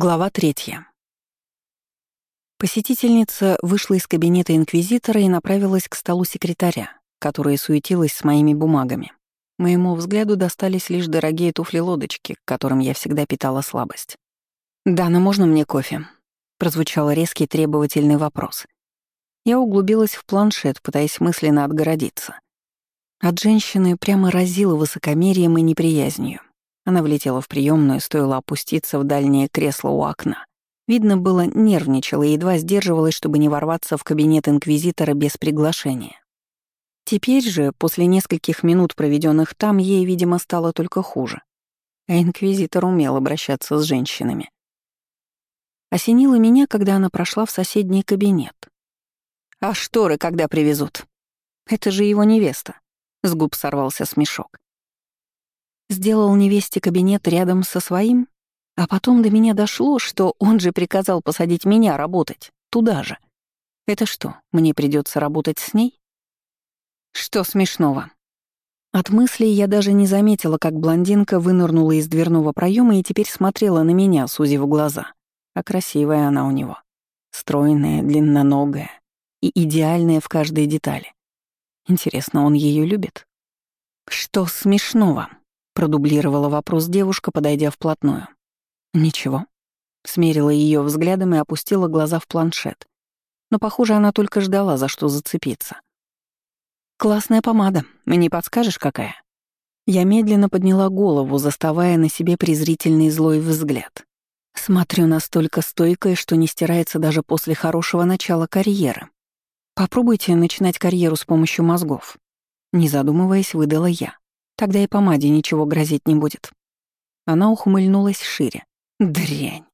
Глава третья. Посетительница вышла из кабинета инквизитора и направилась к столу секретаря, которая суетилась с моими бумагами. Моему взгляду достались лишь дорогие туфли-лодочки, к которым я всегда питала слабость. «Дана, можно мне кофе?» — прозвучал резкий требовательный вопрос. Я углубилась в планшет, пытаясь мысленно отгородиться. От женщины прямо разило высокомерием и неприязнью. Она влетела в приемную, стоило опуститься в дальнее кресло у окна. Видно было, нервничала и едва сдерживалась, чтобы не ворваться в кабинет инквизитора без приглашения. Теперь же, после нескольких минут, проведенных там, ей, видимо, стало только хуже. А инквизитор умел обращаться с женщинами. Осенило меня, когда она прошла в соседний кабинет. «А шторы когда привезут?» «Это же его невеста», — с губ сорвался смешок. Сделал невесте кабинет рядом со своим, а потом до меня дошло, что он же приказал посадить меня работать туда же. Это что, мне придется работать с ней? Что смешного? От мыслей я даже не заметила, как блондинка вынырнула из дверного проема и теперь смотрела на меня, сузив глаза. А красивая она у него. Стройная, длинноногая и идеальная в каждой детали. Интересно, он ее любит? Что смешного? Продублировала вопрос девушка, подойдя вплотную. Ничего. Смерила ее взглядом и опустила глаза в планшет. Но, похоже, она только ждала, за что зацепиться. «Классная помада. Не подскажешь, какая?» Я медленно подняла голову, заставая на себе презрительный злой взгляд. Смотрю настолько стойкое, что не стирается даже после хорошего начала карьеры. Попробуйте начинать карьеру с помощью мозгов. Не задумываясь, выдала я. Тогда и помаде ничего грозить не будет. Она ухмыльнулась шире. Дрянь.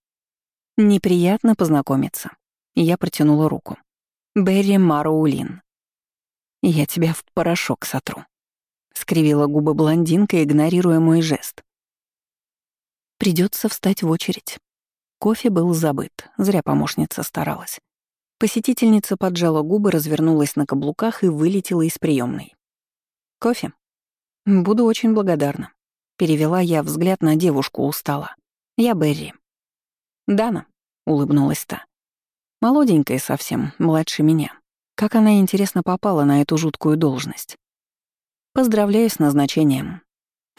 Неприятно познакомиться. Я протянула руку. Берри Мароулин. Я тебя в порошок сотру. Скривила губы блондинка, игнорируя мой жест. Придется встать в очередь. Кофе был забыт, зря помощница старалась. Посетительница поджала губы, развернулась на каблуках и вылетела из приемной. «Кофе?» «Буду очень благодарна». Перевела я взгляд на девушку у стола. «Я Берри». «Дана», — улыбнулась та. «Молоденькая совсем, младше меня. Как она, интересно, попала на эту жуткую должность?» «Поздравляю с назначением».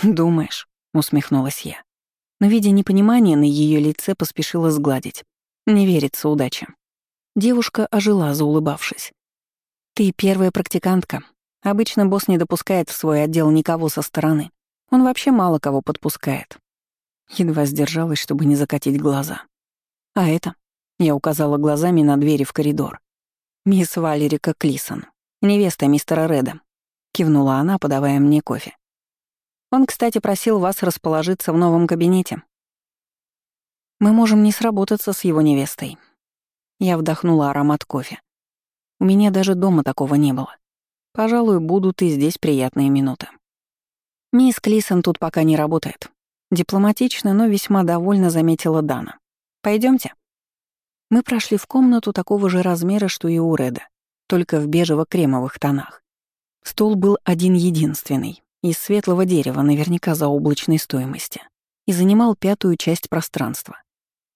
«Думаешь», — усмехнулась я. Но, видя непонимание, на ее лице поспешила сгладить. «Не верится удача». Девушка ожила, заулыбавшись. «Ты первая практикантка, Обычно босс не допускает в свой отдел никого со стороны. Он вообще мало кого подпускает. Едва сдержалась, чтобы не закатить глаза. А это? Я указала глазами на двери в коридор. «Мисс Валерика Клисон, невеста мистера Реда», — кивнула она, подавая мне кофе. «Он, кстати, просил вас расположиться в новом кабинете. Мы можем не сработаться с его невестой». Я вдохнула аромат кофе. У меня даже дома такого не было. Пожалуй, будут и здесь приятные минуты. Мисс Клисон тут пока не работает. Дипломатично, но весьма довольно заметила Дана. Пойдемте. Мы прошли в комнату такого же размера, что и у Реда, только в бежево-кремовых тонах. Стол был один-единственный, из светлого дерева, наверняка за облачной стоимости, и занимал пятую часть пространства.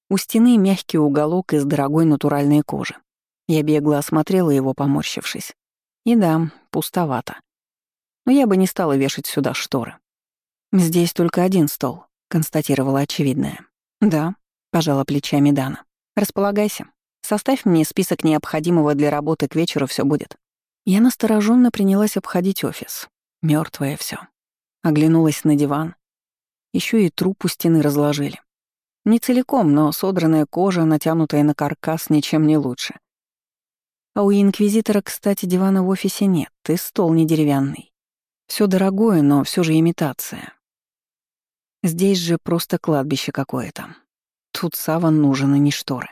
У стены мягкий уголок из дорогой натуральной кожи. Я бегло осмотрела его, поморщившись. И да, пустовато. Но я бы не стала вешать сюда шторы. «Здесь только один стол», — констатировала очевидное. «Да», — пожала плечами Дана. «Располагайся. Составь мне список необходимого для работы к вечеру, все будет». Я настороженно принялась обходить офис. Мертвое все. Оглянулась на диван. Еще и труп у стены разложили. Не целиком, но содранная кожа, натянутая на каркас, ничем не лучше. А у инквизитора, кстати, дивана в офисе нет, и стол не деревянный. Все дорогое, но все же имитация. Здесь же просто кладбище какое-то. Тут саван нужен, а не шторы.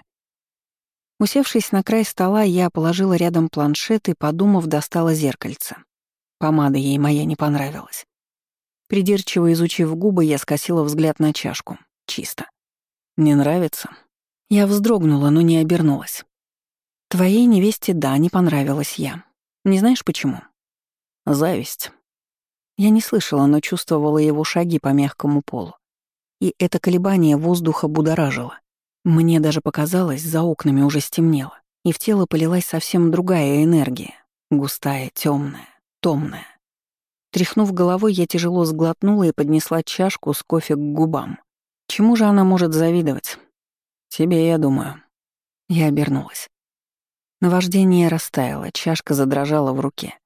Усевшись на край стола, я положила рядом планшет и, подумав, достала зеркальце. Помада ей моя не понравилась. Придирчиво изучив губы, я скосила взгляд на чашку. Чисто. «Не нравится?» Я вздрогнула, но не обернулась. Твоей невесте да, не понравилась я. Не знаешь почему? Зависть. Я не слышала, но чувствовала его шаги по мягкому полу. И это колебание воздуха будоражило. Мне даже показалось, за окнами уже стемнело, и в тело полилась совсем другая энергия, густая, темная, томная. Тряхнув головой, я тяжело сглотнула и поднесла чашку с кофе к губам. Чему же она может завидовать? Тебе, я думаю. Я обернулась. Наваждение растаяло, чашка задрожала в руке,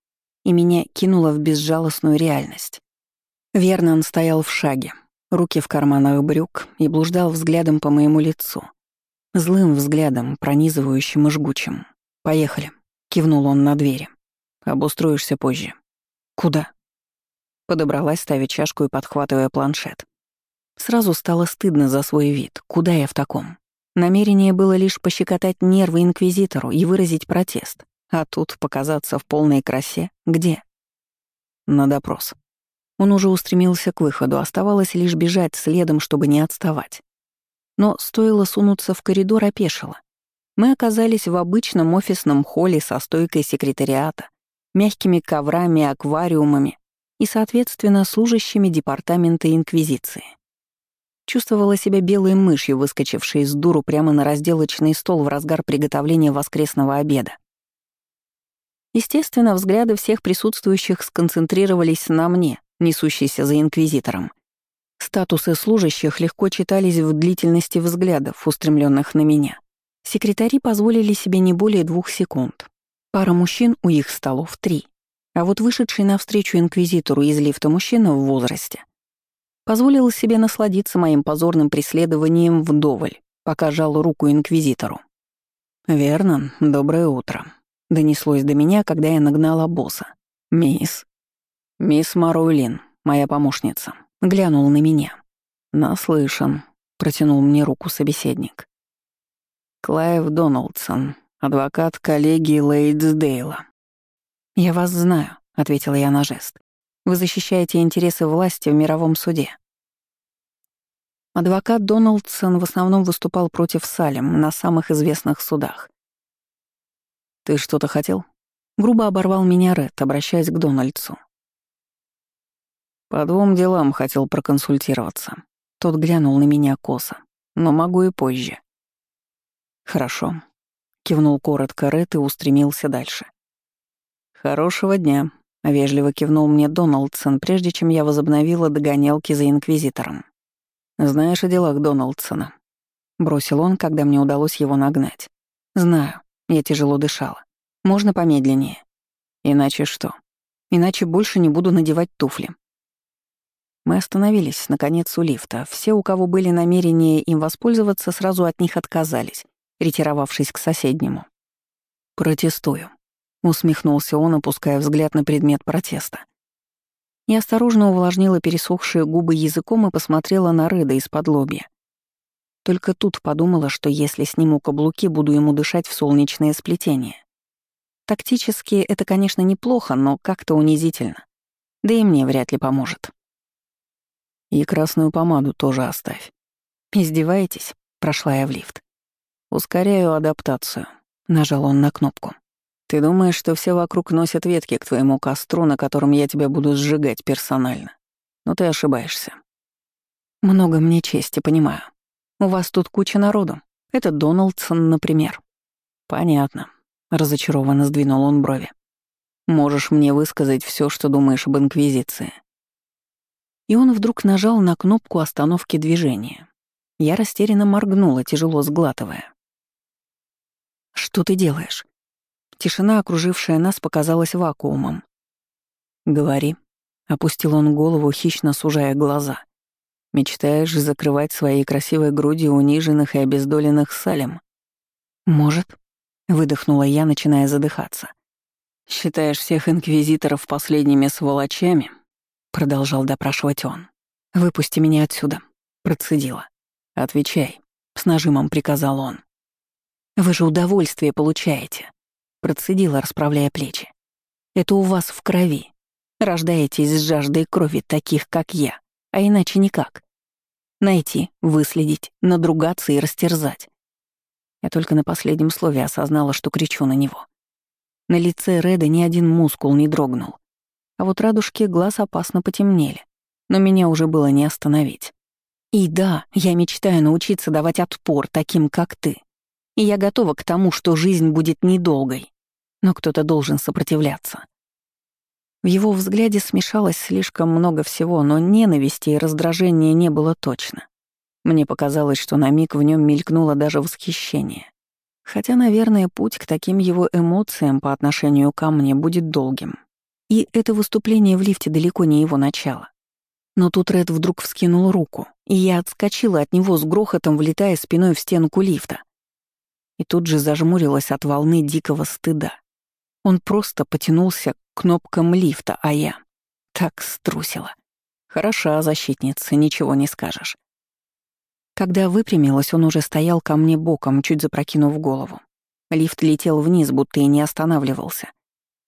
и меня кинуло в безжалостную реальность. Вернон стоял в шаге, руки в карманах брюк, и блуждал взглядом по моему лицу. Злым взглядом, пронизывающим и жгучим. «Поехали», — кивнул он на двери. «Обустроишься позже». «Куда?» Подобралась, ставя чашку и подхватывая планшет. Сразу стало стыдно за свой вид. Куда я в таком? Намерение было лишь пощекотать нервы инквизитору и выразить протест. А тут показаться в полной красе. Где? На допрос. Он уже устремился к выходу, оставалось лишь бежать следом, чтобы не отставать. Но стоило сунуться в коридор, опешило. Мы оказались в обычном офисном холле со стойкой секретариата, мягкими коврами, аквариумами и, соответственно, служащими департамента Инквизиции. Чувствовала себя белой мышью, выскочившей из дуру прямо на разделочный стол в разгар приготовления воскресного обеда. Естественно, взгляды всех присутствующих сконцентрировались на мне, несущейся за инквизитором. Статусы служащих легко читались в длительности взглядов, устремленных на меня. Секретари позволили себе не более двух секунд. Пара мужчин у их столов — три. А вот вышедший навстречу инквизитору из лифта мужчина в возрасте позволил себе насладиться моим позорным преследованием вдоволь, пока жал руку инквизитору. «Верно, доброе утро», — донеслось до меня, когда я нагнала босса. «Мисс». «Мисс Маруэлин, моя помощница», — глянул на меня. «Наслышан», — протянул мне руку собеседник. «Клайв Доналдсон, адвокат коллегии Лейдсдейла». «Я вас знаю», — ответила я на жест. «Вы защищаете интересы власти в мировом суде». Адвокат Доналдсон в основном выступал против Салем на самых известных судах. «Ты что-то хотел?» Грубо оборвал меня Ред, обращаясь к Дональдсу. «По двум делам хотел проконсультироваться». Тот глянул на меня косо. «Но могу и позже». «Хорошо», — кивнул коротко Ред и устремился дальше. «Хорошего дня», — вежливо кивнул мне Доналдсон, прежде чем я возобновила догонялки за Инквизитором. «Знаешь о делах Доналдсона?» — бросил он, когда мне удалось его нагнать. «Знаю». Я тяжело дышала. «Можно помедленнее?» «Иначе что?» «Иначе больше не буду надевать туфли». Мы остановились, наконец, у лифта. Все, у кого были намерения им воспользоваться, сразу от них отказались, ретировавшись к соседнему. «Протестую», — усмехнулся он, опуская взгляд на предмет протеста. Я осторожно увлажнила пересохшие губы языком и посмотрела на Реда из-под лобья. Только тут подумала, что если сниму каблуки, буду ему дышать в солнечное сплетение. Тактически это, конечно, неплохо, но как-то унизительно. Да и мне вряд ли поможет. И красную помаду тоже оставь. «Издеваетесь?» — прошла я в лифт. «Ускоряю адаптацию», — нажал он на кнопку. Ты думаешь, что все вокруг носят ветки к твоему костру, на котором я тебя буду сжигать персонально. Но ты ошибаешься. Много мне чести, понимаю. У вас тут куча народу. Это Доналдсон, например. Понятно. Разочарованно сдвинул он брови. Можешь мне высказать все, что думаешь об Инквизиции. И он вдруг нажал на кнопку остановки движения. Я растерянно моргнула, тяжело сглатывая. «Что ты делаешь?» Тишина, окружившая нас, показалась вакуумом. «Говори», — опустил он голову, хищно сужая глаза. «Мечтаешь закрывать своей красивой груди униженных и обездоленных салем?» «Может», — выдохнула я, начиная задыхаться. «Считаешь всех инквизиторов последними сволочами?» — продолжал допрашивать он. «Выпусти меня отсюда», — процедила. «Отвечай», — с нажимом приказал он. «Вы же удовольствие получаете», Процедила, расправляя плечи. «Это у вас в крови. Рождаетесь с жаждой крови таких, как я, а иначе никак. Найти, выследить, надругаться и растерзать». Я только на последнем слове осознала, что кричу на него. На лице Реда ни один мускул не дрогнул. А вот радужки глаз опасно потемнели, но меня уже было не остановить. И да, я мечтаю научиться давать отпор таким, как ты. И я готова к тому, что жизнь будет недолгой. Но кто-то должен сопротивляться. В его взгляде смешалось слишком много всего, но ненависти и раздражения не было точно. Мне показалось, что на миг в нем мелькнуло даже восхищение. Хотя, наверное, путь к таким его эмоциям по отношению ко мне будет долгим. И это выступление в лифте далеко не его начало. Но тут Ред вдруг вскинул руку, и я отскочила от него с грохотом, влетая спиной в стенку лифта. И тут же зажмурилась от волны дикого стыда. Он просто потянулся к кнопкам лифта, а я так струсила. Хороша защитница, ничего не скажешь. Когда выпрямилась, он уже стоял ко мне боком, чуть запрокинув голову. Лифт летел вниз, будто и не останавливался,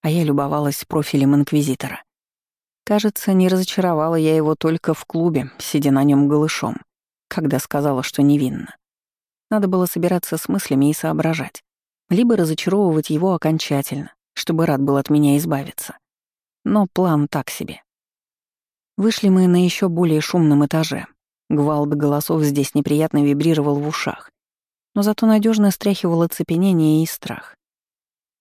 а я любовалась профилем инквизитора. Кажется, не разочаровала я его только в клубе, сидя на нем голышом, когда сказала, что невинна. Надо было собираться с мыслями и соображать. Либо разочаровывать его окончательно, чтобы рад был от меня избавиться. Но план так себе. Вышли мы на еще более шумном этаже, Гвалт голосов здесь неприятно вибрировал в ушах, но зато надежно стряхивал оцепенение и страх.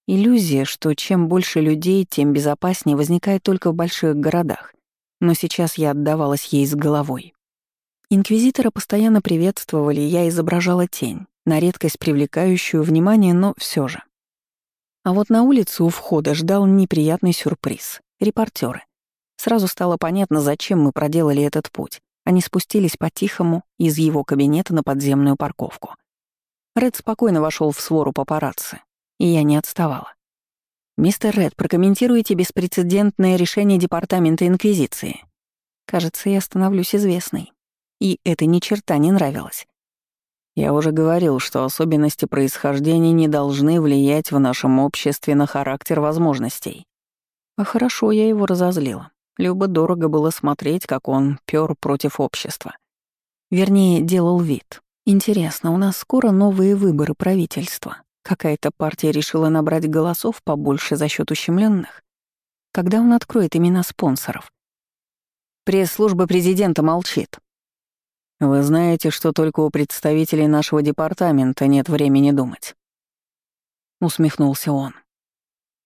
Иллюзия, что чем больше людей, тем безопаснее, возникает только в больших городах, но сейчас я отдавалась ей с головой. Инквизитора постоянно приветствовали, я изображала тень, на редкость привлекающую внимание, но все же. А вот на улице у входа ждал неприятный сюрприз — репортеры. Сразу стало понятно, зачем мы проделали этот путь. Они спустились по-тихому из его кабинета на подземную парковку. Ред спокойно вошел в свору папарацци, и я не отставала. «Мистер Ред, прокомментируйте беспрецедентное решение Департамента Инквизиции. Кажется, я становлюсь известной. И это ни черта не нравилось. Я уже говорил, что особенности происхождения не должны влиять в нашем обществе на характер возможностей. А хорошо я его разозлила. Любо дорого было смотреть, как он пёр против общества. Вернее, делал вид. Интересно, у нас скоро новые выборы правительства. Какая-то партия решила набрать голосов побольше за счет ущемленных. Когда он откроет имена спонсоров? Пресс-служба президента молчит. Вы знаете, что только у представителей нашего департамента нет времени думать. Усмехнулся он.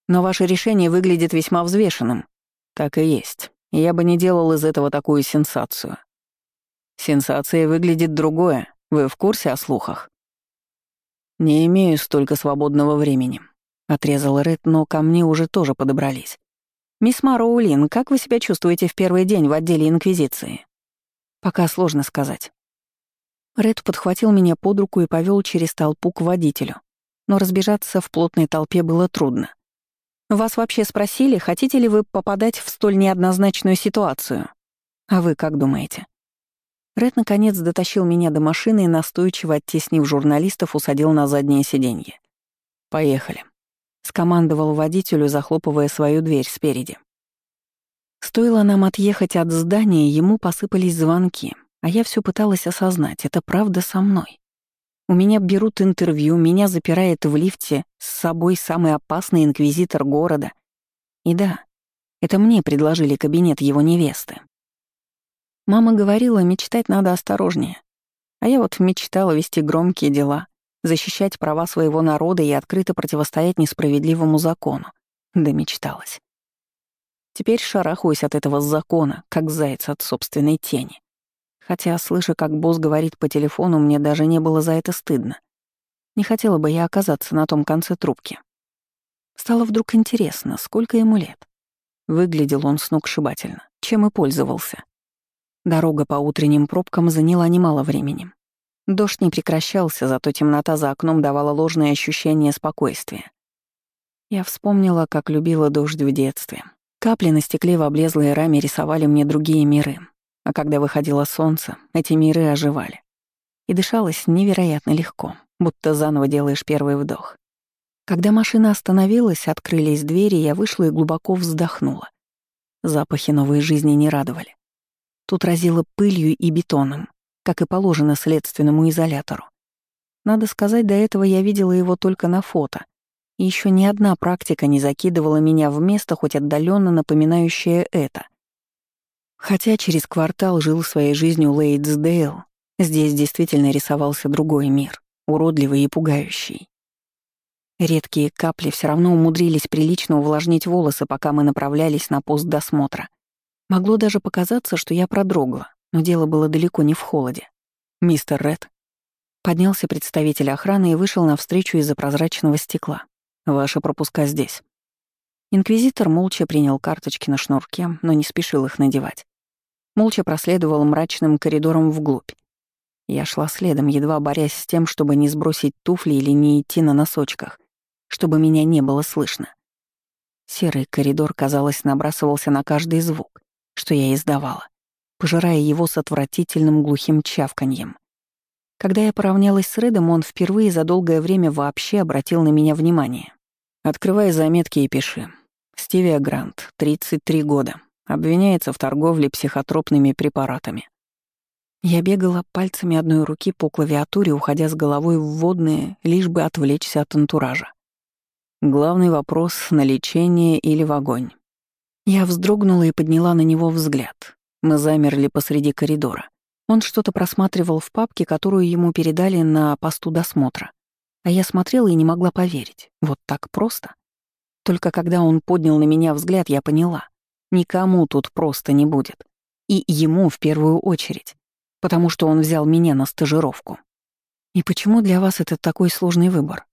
Но ваше решение выглядит весьма взвешенным. Так и есть. Я бы не делал из этого такую сенсацию. Сенсацией выглядит другое. Вы в курсе о слухах? Не имею столько свободного времени. Отрезал Ред, но ко мне уже тоже подобрались. «Мисс Мароулин, как вы себя чувствуете в первый день в отделе Инквизиции?» «Пока сложно сказать». Ред подхватил меня под руку и повел через толпу к водителю. Но разбежаться в плотной толпе было трудно. Вас вообще спросили, хотите ли вы попадать в столь неоднозначную ситуацию? А вы как думаете? Ред наконец дотащил меня до машины и, настойчиво оттеснив журналистов, усадил на заднее сиденье. «Поехали», — скомандовал водителю, захлопывая свою дверь спереди. Стоило нам отъехать от здания, ему посыпались звонки, а я все пыталась осознать, это правда со мной. У меня берут интервью, меня запирает в лифте с собой самый опасный инквизитор города. И да, это мне предложили кабинет его невесты. Мама говорила, мечтать надо осторожнее. А я вот мечтала вести громкие дела, защищать права своего народа и открыто противостоять несправедливому закону. Да мечталась. Теперь шарахаюсь от этого закона, как заяц от собственной тени. Хотя, слыша, как босс говорит по телефону, мне даже не было за это стыдно. Не хотела бы я оказаться на том конце трубки. Стало вдруг интересно, сколько ему лет. Выглядел он сногсшибательно, чем и пользовался. Дорога по утренним пробкам заняла немало времени. Дождь не прекращался, зато темнота за окном давала ложное ощущение спокойствия. Я вспомнила, как любила дождь в детстве. Капли на стекле в облезлой раме рисовали мне другие миры, а когда выходило солнце, эти миры оживали. И дышалось невероятно легко, будто заново делаешь первый вдох. Когда машина остановилась, открылись двери, я вышла и глубоко вздохнула. Запахи новой жизни не радовали. Тут разило пылью и бетоном, как и положено следственному изолятору. Надо сказать, до этого я видела его только на фото. Еще ни одна практика не закидывала меня в место, хоть отдаленно напоминающее это. Хотя через квартал жил своей жизнью Лейтсдейл, Здесь действительно рисовался другой мир, уродливый и пугающий. Редкие капли все равно умудрились прилично увлажнить волосы, пока мы направлялись на пост досмотра. Могло даже показаться, что я продрогла, но дело было далеко не в холоде. «Мистер Ред». Поднялся представитель охраны и вышел навстречу из-за прозрачного стекла. «Ваши пропуска здесь». Инквизитор молча принял карточки на шнурке, но не спешил их надевать. Молча проследовал мрачным коридором вглубь. Я шла следом, едва борясь с тем, чтобы не сбросить туфли или не идти на носочках, чтобы меня не было слышно. Серый коридор, казалось, набрасывался на каждый звук, что я издавала, пожирая его с отвратительным глухим чавканьем. Когда я поравнялась с Редом, он впервые за долгое время вообще обратил на меня внимание. «Открывай заметки и пиши. Стивия Грант, 33 года. Обвиняется в торговле психотропными препаратами. Я бегала пальцами одной руки по клавиатуре, уходя с головой в водные, лишь бы отвлечься от антуража. Главный вопрос — на лечение или в огонь. Я вздрогнула и подняла на него взгляд. Мы замерли посреди коридора. Он что-то просматривал в папке, которую ему передали на посту досмотра. А я смотрела и не могла поверить. Вот так просто. Только когда он поднял на меня взгляд, я поняла. Никому тут просто не будет. И ему в первую очередь потому что он взял меня на стажировку. И почему для вас это такой сложный выбор?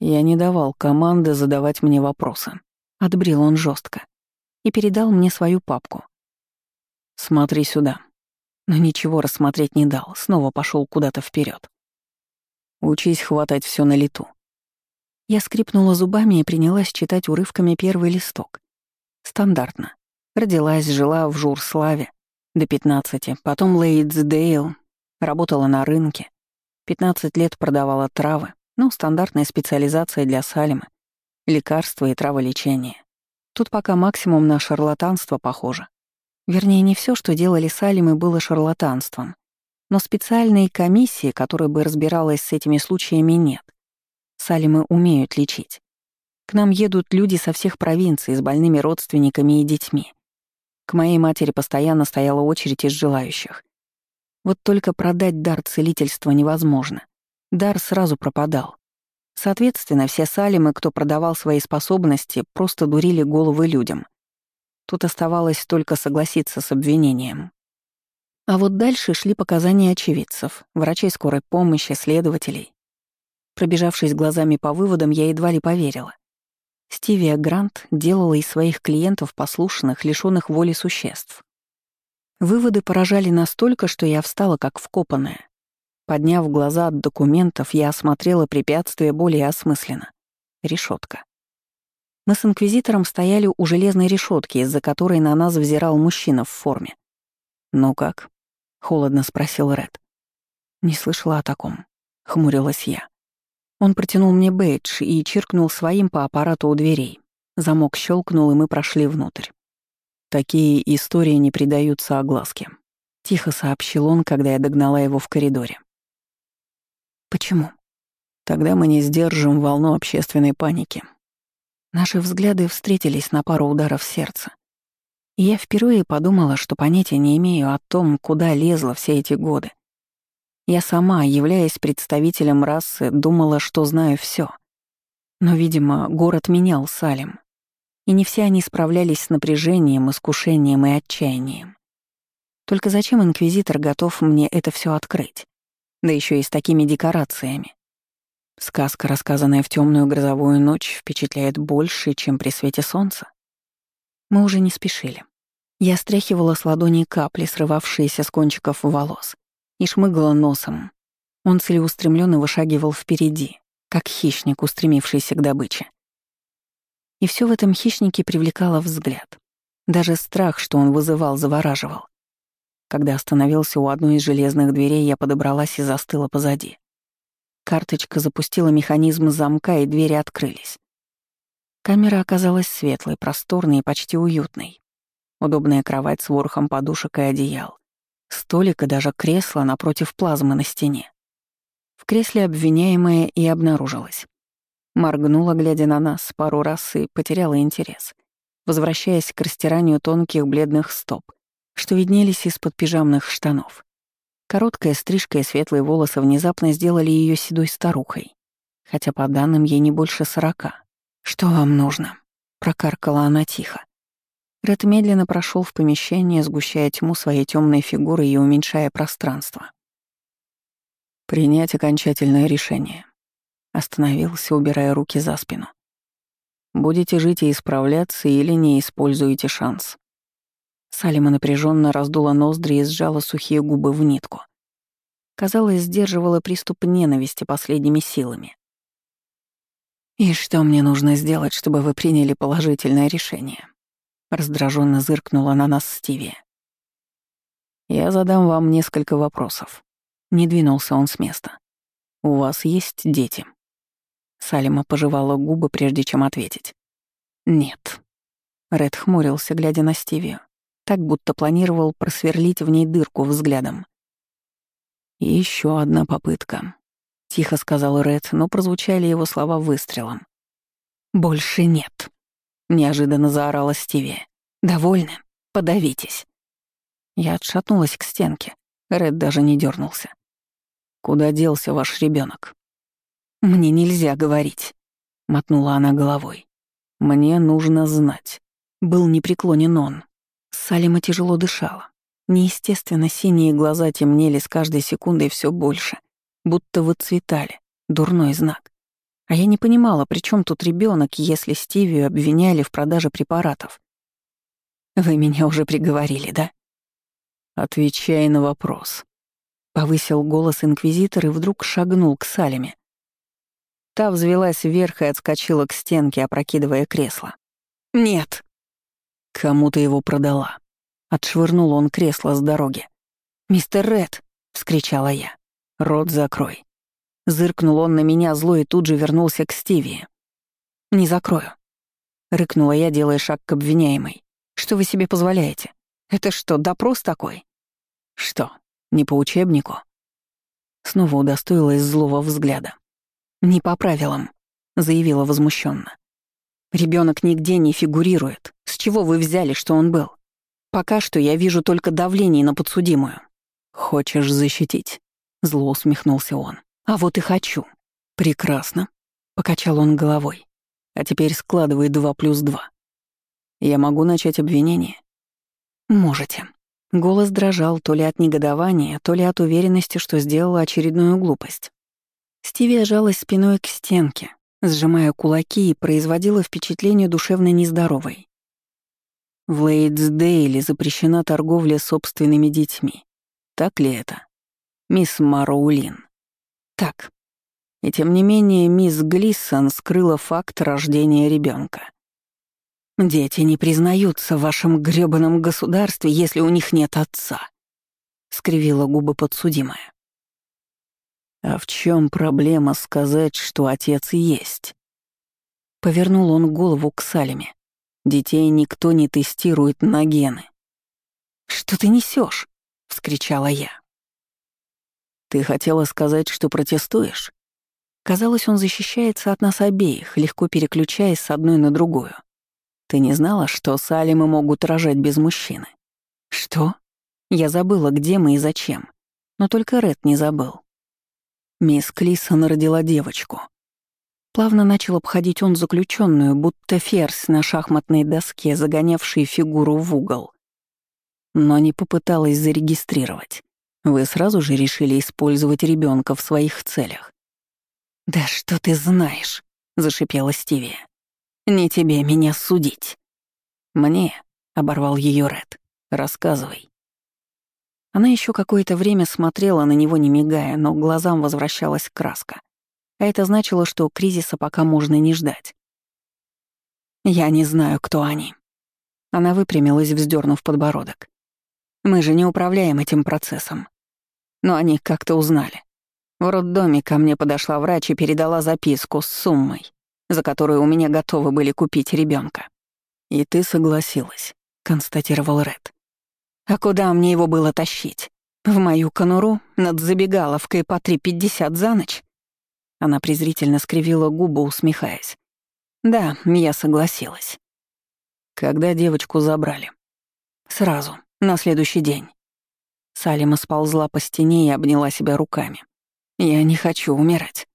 Я не давал команды задавать мне вопросы. Отбрил он жестко и передал мне свою папку. Смотри сюда. Но ничего рассмотреть не дал, снова пошел куда-то вперед. Учись хватать все на лету. Я скрипнула зубами и принялась читать урывками первый листок. Стандартно. Родилась, жила в Журславе, до 15, потом Лейдсдейл, работала на рынке. 15 лет продавала травы, ну, стандартная специализация для Салима, лекарства и траволечения. Тут пока максимум на шарлатанство похоже. Вернее, не все, что делали Салимы, было шарлатанством. Но специальной комиссии, которая бы разбиралась с этими случаями, нет. Салимы умеют лечить. К нам едут люди со всех провинций с больными родственниками и детьми. К моей матери постоянно стояла очередь из желающих. Вот только продать дар целительства невозможно. Дар сразу пропадал. Соответственно, все салимы, кто продавал свои способности, просто дурили головы людям. Тут оставалось только согласиться с обвинением. А вот дальше шли показания очевидцев, врачей скорой помощи, следователей. Пробежавшись глазами по выводам, я едва ли поверила. Стивия Грант делала из своих клиентов послушных, лишённых воли существ. Выводы поражали настолько, что я встала как вкопанная. Подняв глаза от документов, я осмотрела препятствие более осмысленно. Решетка. Мы с инквизитором стояли у железной решетки, из-за которой на нас взирал мужчина в форме. «Ну как?» — холодно спросил Ред. «Не слышала о таком», — хмурилась я. Он протянул мне бейдж и чиркнул своим по аппарату у дверей. Замок щелкнул, и мы прошли внутрь. Такие истории не придаются огласке. Тихо сообщил он, когда я догнала его в коридоре. Почему? Тогда мы не сдержим волну общественной паники. Наши взгляды встретились на пару ударов сердца. И я впервые подумала, что понятия не имею о том, куда лезла все эти годы. Я сама, являясь представителем расы, думала, что знаю все. Но, видимо, город менял Салим. И не все они справлялись с напряжением, искушением и отчаянием. Только зачем инквизитор готов мне это все открыть? Да еще и с такими декорациями. Сказка, рассказанная в темную грозовую ночь, впечатляет больше, чем при свете солнца. Мы уже не спешили. Я стряхивала с ладони капли, срывавшиеся с кончиков волос и шмыгала носом. Он целеустремленно вышагивал впереди, как хищник, устремившийся к добыче. И все в этом хищнике привлекало взгляд. Даже страх, что он вызывал, завораживал. Когда остановился у одной из железных дверей, я подобралась и застыла позади. Карточка запустила механизм замка, и двери открылись. Камера оказалась светлой, просторной и почти уютной. Удобная кровать с ворохом подушек и одеял. Столик и даже кресло напротив плазмы на стене. В кресле обвиняемая и обнаружилась. Моргнула, глядя на нас, пару раз и потеряла интерес, возвращаясь к растиранию тонких бледных стоп, что виднелись из-под пижамных штанов. Короткая стрижка и светлые волосы внезапно сделали ее седой старухой, хотя по данным ей не больше сорока. «Что вам нужно?» — прокаркала она тихо. Ред медленно прошел в помещение, сгущая тьму своей темной фигурой и уменьшая пространство. «Принять окончательное решение». Остановился, убирая руки за спину. «Будете жить и исправляться или не используете шанс?» Салима напряженно раздула ноздри и сжала сухие губы в нитку. Казалось, сдерживала приступ ненависти последними силами. «И что мне нужно сделать, чтобы вы приняли положительное решение?» Раздраженно зыркнула на нас Стиви. «Я задам вам несколько вопросов». Не двинулся он с места. «У вас есть дети?» Салима пожевала губы, прежде чем ответить. «Нет». Ред хмурился, глядя на Стивию так будто планировал просверлить в ней дырку взглядом. Еще одна попытка», — тихо сказал Ред, но прозвучали его слова выстрелом. «Больше нет», — неожиданно заорала Стиви. «Довольны? Подавитесь». Я отшатнулась к стенке. Ред даже не дернулся. «Куда делся ваш ребенок? «Мне нельзя говорить», — мотнула она головой. «Мне нужно знать». Был непреклонен он, Салима тяжело дышала. Неестественно синие глаза темнели с каждой секундой все больше, будто выцветали. Дурной знак. А я не понимала, при чем тут ребенок, если Стивию обвиняли в продаже препаратов. Вы меня уже приговорили, да? Отвечай на вопрос. Повысил голос инквизитор и вдруг шагнул к Салиме. Та взвелась вверх и отскочила к стенке, опрокидывая кресло. «Нет!» «Кому ты его продала?» Отшвырнул он кресло с дороги. «Мистер Ред!» — вскричала я. «Рот закрой». Зыркнул он на меня зло и тут же вернулся к Стивии. «Не закрою», — рыкнула я, делая шаг к обвиняемой. «Что вы себе позволяете? Это что, допрос такой?» «Что, не по учебнику?» Снова удостоилась злого взгляда. «Не по правилам», — заявила возмущенно. Ребенок нигде не фигурирует. С чего вы взяли, что он был? Пока что я вижу только давление на подсудимую. Хочешь защитить? Зло усмехнулся он. А вот и хочу. Прекрасно. Покачал он головой. А теперь складывай два плюс два. Я могу начать обвинение? Можете. Голос дрожал то ли от негодования, то ли от уверенности, что сделала очередную глупость. Стиви жалась спиной к стенке, сжимая кулаки и производила впечатление душевно нездоровой. В Лейтсдейле запрещена торговля собственными детьми. Так ли это? Мисс Мароулин. Так. И тем не менее мисс Глиссон скрыла факт рождения ребенка. «Дети не признаются в вашем грёбаном государстве, если у них нет отца», — скривила губы подсудимая. А в чем проблема сказать, что отец есть? Повернул он голову к Салеме. Детей никто не тестирует на гены. Что ты несешь? вскричала я. Ты хотела сказать, что протестуешь? Казалось, он защищается от нас обеих, легко переключаясь с одной на другую. Ты не знала, что Салимы могут рожать без мужчины? Что? Я забыла, где мы и зачем. Но только Ред не забыл. Мисс Клисон родила девочку. Плавно начал обходить он заключенную, будто ферзь на шахматной доске, загонявший фигуру в угол. Но не попыталась зарегистрировать. Вы сразу же решили использовать ребенка в своих целях. «Да что ты знаешь?» — зашипела Стивия. «Не тебе меня судить». «Мне», — оборвал ее Ред, — «рассказывай». Она еще какое-то время смотрела на него, не мигая, но глазам возвращалась краска. А это значило, что кризиса пока можно не ждать. «Я не знаю, кто они». Она выпрямилась, вздернув подбородок. «Мы же не управляем этим процессом. Но они как-то узнали. В роддоме ко мне подошла врач и передала записку с суммой, за которую у меня готовы были купить ребенка. «И ты согласилась», — констатировал Ред. А куда мне его было тащить? В мою конуру над забегаловкой по 3,50 за ночь? Она презрительно скривила губы, усмехаясь. Да, я согласилась. Когда девочку забрали? Сразу, на следующий день. Салима сползла по стене и обняла себя руками. «Я не хочу умирать».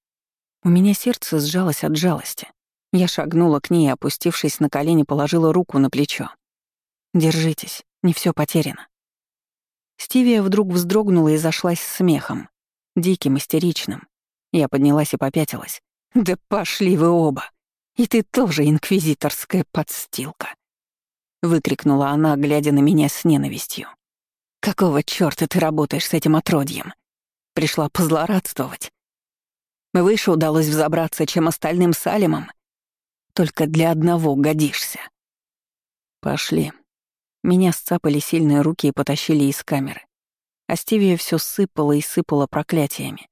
У меня сердце сжалось от жалости. Я шагнула к ней и, опустившись на колени, положила руку на плечо. «Держитесь, не все потеряно». Стивия вдруг вздрогнула и зашлась смехом, диким, истеричным. Я поднялась и попятилась. «Да пошли вы оба! И ты тоже инквизиторская подстилка!» Выкрикнула она, глядя на меня с ненавистью. «Какого чёрта ты работаешь с этим отродьем? Пришла позлорадствовать. Выше удалось взобраться, чем остальным Салимам. Только для одного годишься». «Пошли». Меня сцапали сильные руки и потащили из камеры. А Стивия всё сыпала и сыпала проклятиями.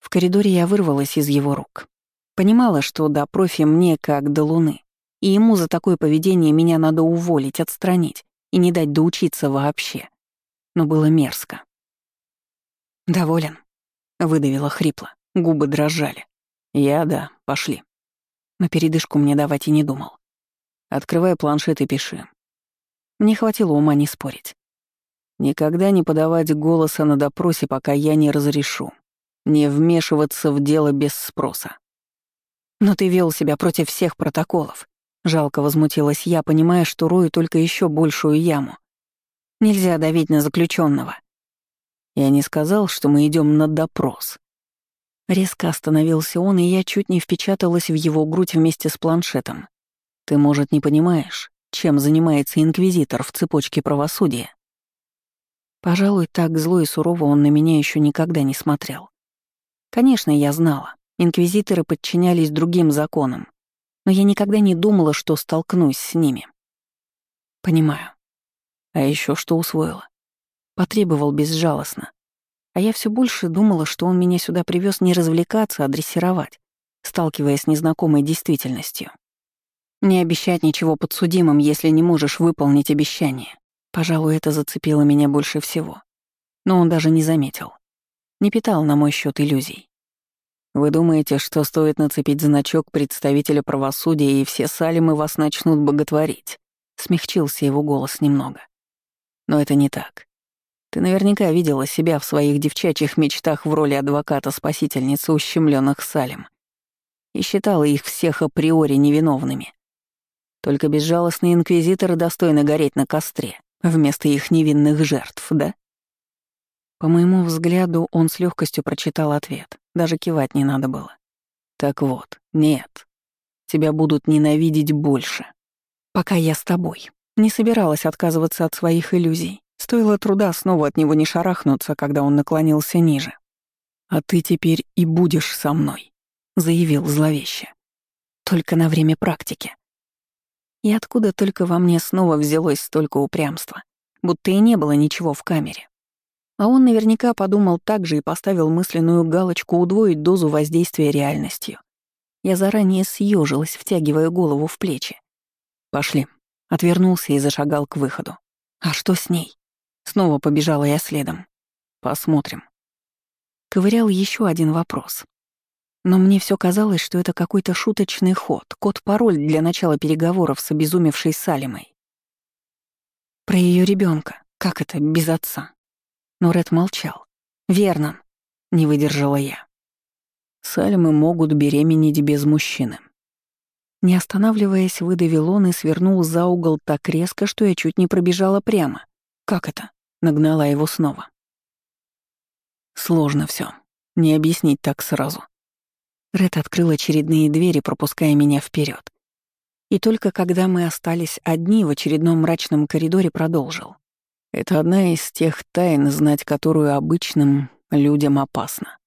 В коридоре я вырвалась из его рук. Понимала, что до профи мне как до луны. И ему за такое поведение меня надо уволить, отстранить и не дать доучиться вообще. Но было мерзко. «Доволен?» — выдавила хрипло. Губы дрожали. «Я — да, пошли». Но передышку мне давать и не думал. Открывай планшет и пиши. Мне хватило ума не спорить. Никогда не подавать голоса на допросе, пока я не разрешу. Не вмешиваться в дело без спроса. Но ты вел себя против всех протоколов. Жалко возмутилась я, понимая, что рою только еще большую яму. Нельзя давить на заключенного. Я не сказал, что мы идем на допрос. Резко остановился он, и я чуть не впечаталась в его грудь вместе с планшетом. Ты, может, не понимаешь, чем занимается инквизитор в цепочке правосудия? Пожалуй, так зло и сурово он на меня еще никогда не смотрел. Конечно, я знала. Инквизиторы подчинялись другим законам. Но я никогда не думала, что столкнусь с ними. Понимаю. А еще что усвоила. Потребовал безжалостно. А я все больше думала, что он меня сюда привез не развлекаться, а дрессировать, сталкиваясь с незнакомой действительностью. Не обещать ничего подсудимым, если не можешь выполнить обещание. Пожалуй, это зацепило меня больше всего. Но он даже не заметил не питал на мой счет иллюзий. Вы думаете, что стоит нацепить значок представителя правосудия, и все салимы вас начнут боготворить? Смягчился его голос немного. Но это не так. Ты наверняка видела себя в своих девчачьих мечтах в роли адвоката-спасительницы ущемленных салим и считала их всех априори невиновными. Только безжалостные инквизиторы достойны гореть на костре вместо их невинных жертв, да? По моему взгляду, он с легкостью прочитал ответ. Даже кивать не надо было. Так вот, нет. Тебя будут ненавидеть больше. Пока я с тобой. Не собиралась отказываться от своих иллюзий. Стоило труда снова от него не шарахнуться, когда он наклонился ниже. «А ты теперь и будешь со мной», — заявил зловеще. «Только на время практики». И откуда только во мне снова взялось столько упрямства, будто и не было ничего в камере. А он наверняка подумал так же и поставил мысленную галочку удвоить дозу воздействия реальностью. Я заранее съежилась, втягивая голову в плечи. «Пошли», — отвернулся и зашагал к выходу. «А что с ней?» Снова побежала я следом. «Посмотрим». Ковырял еще один вопрос. Но мне все казалось, что это какой-то шуточный ход, код-пароль для начала переговоров с обезумевшей Салимой. Про ее ребенка, как это, без отца? Но Ред молчал. «Верно», — не выдержала я. Сальмы могут беременеть без мужчины. Не останавливаясь, выдавил он и свернул за угол так резко, что я чуть не пробежала прямо. «Как это?» — нагнала его снова. Сложно все. Не объяснить так сразу. Ред открыл очередные двери, пропуская меня вперед. И только когда мы остались одни в очередном мрачном коридоре, продолжил. Это одна из тех тайн, знать которую обычным людям опасно.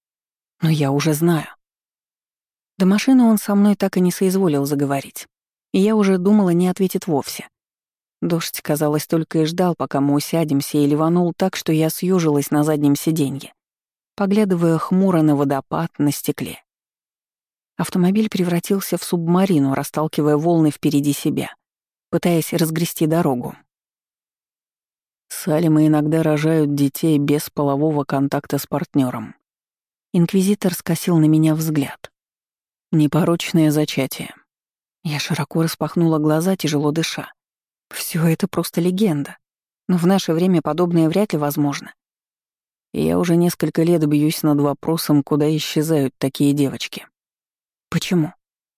Но я уже знаю. До машины он со мной так и не соизволил заговорить. И я уже думала, не ответит вовсе. Дождь, казалось, только и ждал, пока мы усядемся, и ливанул так, что я съежилась на заднем сиденье, поглядывая хмуро на водопад на стекле. Автомобиль превратился в субмарину, расталкивая волны впереди себя, пытаясь разгрести дорогу, Салимы иногда рожают детей без полового контакта с партнером. Инквизитор скосил на меня взгляд. Непорочное зачатие. Я широко распахнула глаза, тяжело дыша. Все это просто легенда. Но в наше время подобное вряд ли возможно. Я уже несколько лет бьюсь над вопросом, куда исчезают такие девочки. Почему?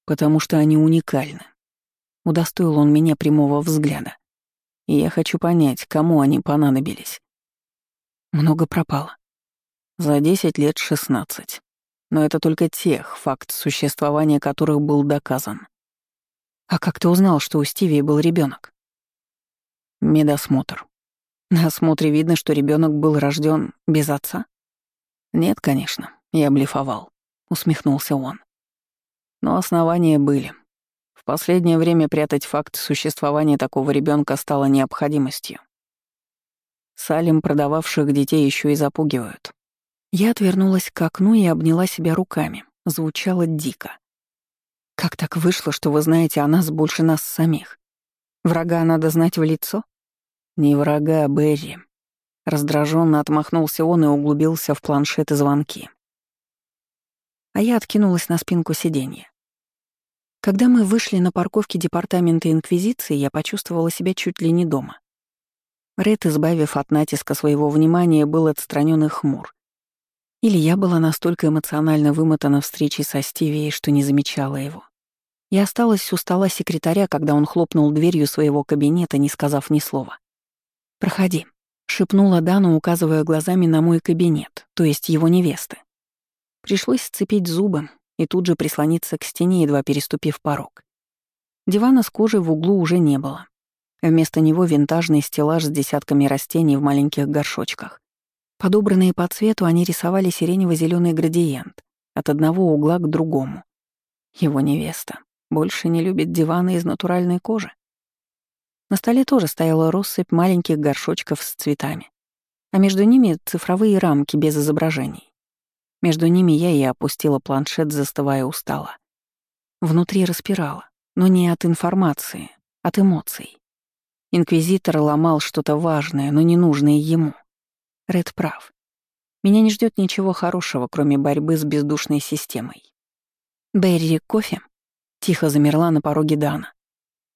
Потому что они уникальны. Удостоил он меня прямого взгляда. И я хочу понять, кому они понадобились. Много пропало. За десять лет шестнадцать. Но это только тех, факт существования которых был доказан. А как ты узнал, что у Стивии был ребенок? Медосмотр. На осмотре видно, что ребенок был рожден без отца? Нет, конечно, я блефовал, усмехнулся он. Но основания были. В последнее время прятать факт существования такого ребенка стало необходимостью. Салим, продававших детей, еще и запугивают. Я отвернулась к окну и обняла себя руками. Звучало дико. Как так вышло, что вы знаете о нас больше нас самих? Врага надо знать в лицо? Не врага, Берри. Раздраженно отмахнулся он и углубился в планшет и звонки. А я откинулась на спинку сиденья. Когда мы вышли на парковке департамента Инквизиции, я почувствовала себя чуть ли не дома. Ред, избавив от натиска своего внимания, был отстранен и хмур. Или я была настолько эмоционально вымотана встречей со Стивией, что не замечала его. Я осталась у стола секретаря, когда он хлопнул дверью своего кабинета, не сказав ни слова. «Проходи», — шепнула Дана, указывая глазами на мой кабинет, то есть его невесты. Пришлось сцепить зубы и тут же прислониться к стене, едва переступив порог. Дивана с кожей в углу уже не было. Вместо него винтажный стеллаж с десятками растений в маленьких горшочках. Подобранные по цвету, они рисовали сиренево зеленый градиент от одного угла к другому. Его невеста больше не любит диваны из натуральной кожи. На столе тоже стояла россыпь маленьких горшочков с цветами, а между ними цифровые рамки без изображений. Между ними я и опустила планшет, застывая устало. Внутри распирала, но не от информации, от эмоций. Инквизитор ломал что-то важное, но ненужное ему. Ред прав. Меня не ждет ничего хорошего, кроме борьбы с бездушной системой. «Берри, кофе?» Тихо замерла на пороге Дана.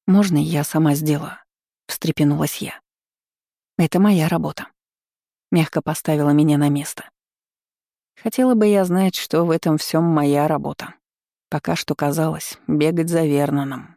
«Можно я сама сделаю?» — встрепенулась я. «Это моя работа». Мягко поставила меня на место. Хотела бы я знать, что в этом всем моя работа. Пока что казалось бегать за Верноном.